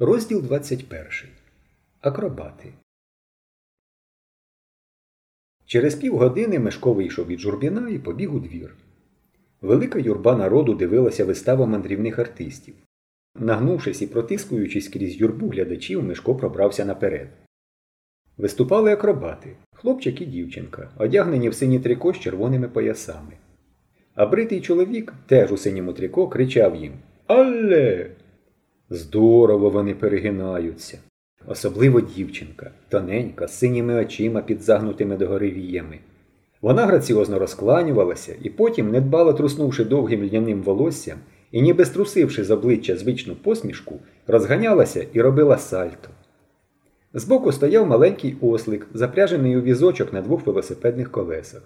Розділ 21. Акробати. Через півгодини Мешко вийшов від журбіна і побіг у двір. Велика юрба народу дивилася виставу мандрівних артистів. Нагнувшись і протискуючись крізь юрбу глядачів, Мешко пробрався наперед. Виступали акробати хлопчик і дівчинка, одягнені в сині трико з червоними поясами. А бритий чоловік, теж у синьому трико, кричав їм Алле! Здорово вони перегинаються. Особливо дівчинка, тоненька, з синіми очима під загнутими догори віями. Вона граціозно розкланювалася і потім, недбало труснувши довгим льняним волоссям і ніби струсивши з обличчя звичну посмішку, розганялася і робила сальто. Збоку стояв маленький ослик, запряжений у візочок на двох велосипедних колесах.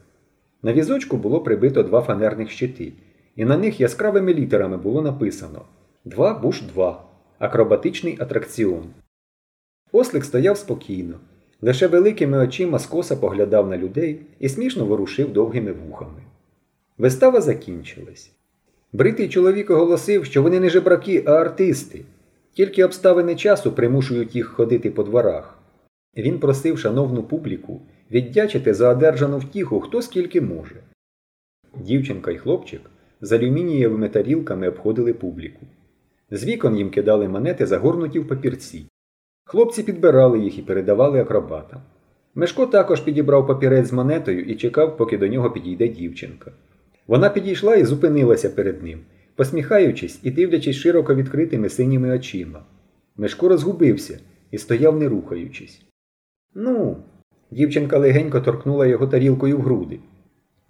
На візочку було прибито два фанерних щити, і на них яскравими літерами було написано Два буш два акробатичний атракціон. Ослик стояв спокійно, лише великими очима скоса поглядав на людей і смішно ворушив довгими вухами. Вистава закінчилась. Бритий чоловік оголосив, що вони не жебраки, а артисти, тільки обставини часу примушують їх ходити по дворах. Він просив шановну публіку віддячити за одержану втіху хто скільки може. Дівчинка й хлопчик з алюмінієвими тарілками обходили публіку. З вікон їм кидали монети, загорнуті в папірці. Хлопці підбирали їх і передавали акробатам. Мешко також підібрав папірець з монетою і чекав, поки до нього підійде дівчинка. Вона підійшла і зупинилася перед ним, посміхаючись і дивлячись широко відкритими синіми очима. Мешко розгубився і стояв, не рухаючись. Ну, дівчинка легенько торкнула його тарілкою в груди.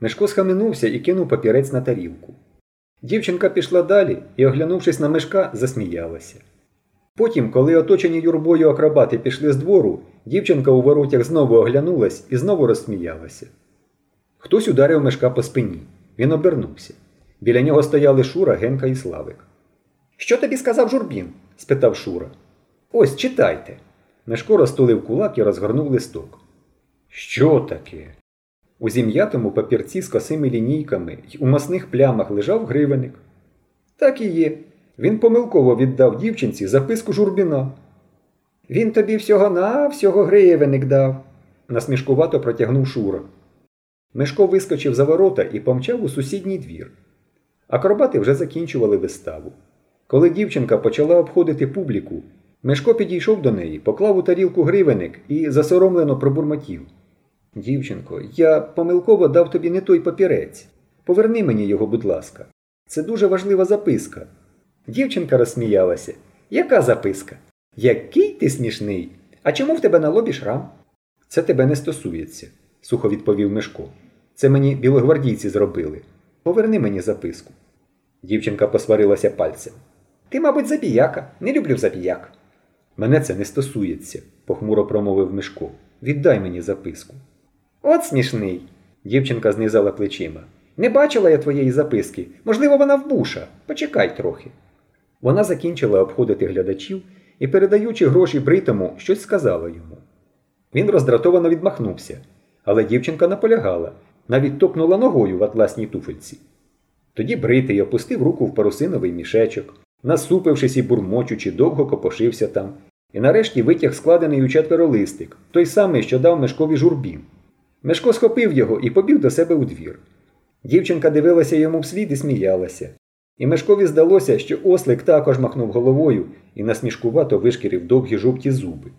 Мешко схаменувся і кинув папірець на тарілку. Дівчинка пішла далі і, оглянувшись на мешка, засміялася. Потім, коли оточені юрбою акробати пішли з двору, дівчинка у воротях знову оглянулась і знову розсміялася. Хтось ударив мешка по спині. Він обернувся. Біля нього стояли Шура, Генка і Славик. Що тобі сказав журбін? спитав Шура. Ось читайте. Мешко розтулив кулак і розгорнув листок. Що таке? У зім'ятому папірці з косими лінійками й у масних плямах лежав гривенник. Так і є. Він помилково віддав дівчинці записку журбіна. Він тобі всього на всього гривенник дав, насмішкувато протягнув Шура. Мешко вискочив за ворота і помчав у сусідній двір. Акробати вже закінчували виставу. Коли дівчинка почала обходити публіку, Мешко підійшов до неї, поклав у тарілку гривенник і засоромлено пробурмотів. Дівчинко, я помилково дав тобі не той папірець. Поверни мені його, будь ласка. Це дуже важлива записка. Дівчинка розсміялася. Яка записка? Який ти смішний? А чому в тебе на лобі шрам? Це тебе не стосується, сухо відповів Мешко. Це мені білогвардійці зробили. Поверни мені записку. Дівчинка посварилася пальцем. Ти, мабуть, забіяка. Не люблю забіяк. Мене це не стосується, похмуро промовив Мишко. Віддай мені записку. От смішний. Дівчинка знизала плечима. Не бачила я твоєї записки. Можливо, вона в буша. Почекай трохи. Вона закінчила обходити глядачів і, передаючи гроші бритому, щось сказала йому. Він роздратовано відмахнувся, але дівчинка наполягала, навіть топнула ногою в атласній туфельці. Тоді бритий опустив руку в парусиновий мішечок, насупившись і бурмочучи, довго копошився там, і нарешті витяг складений у четверо листик, той самий, що дав мешкові журбін. Мешко схопив його і побіг до себе у двір. Дівчинка дивилася йому вслід і сміялася. І Мешкові здалося, що ослик також махнув головою і насмішкувато вишкірив довгі жовті зуби.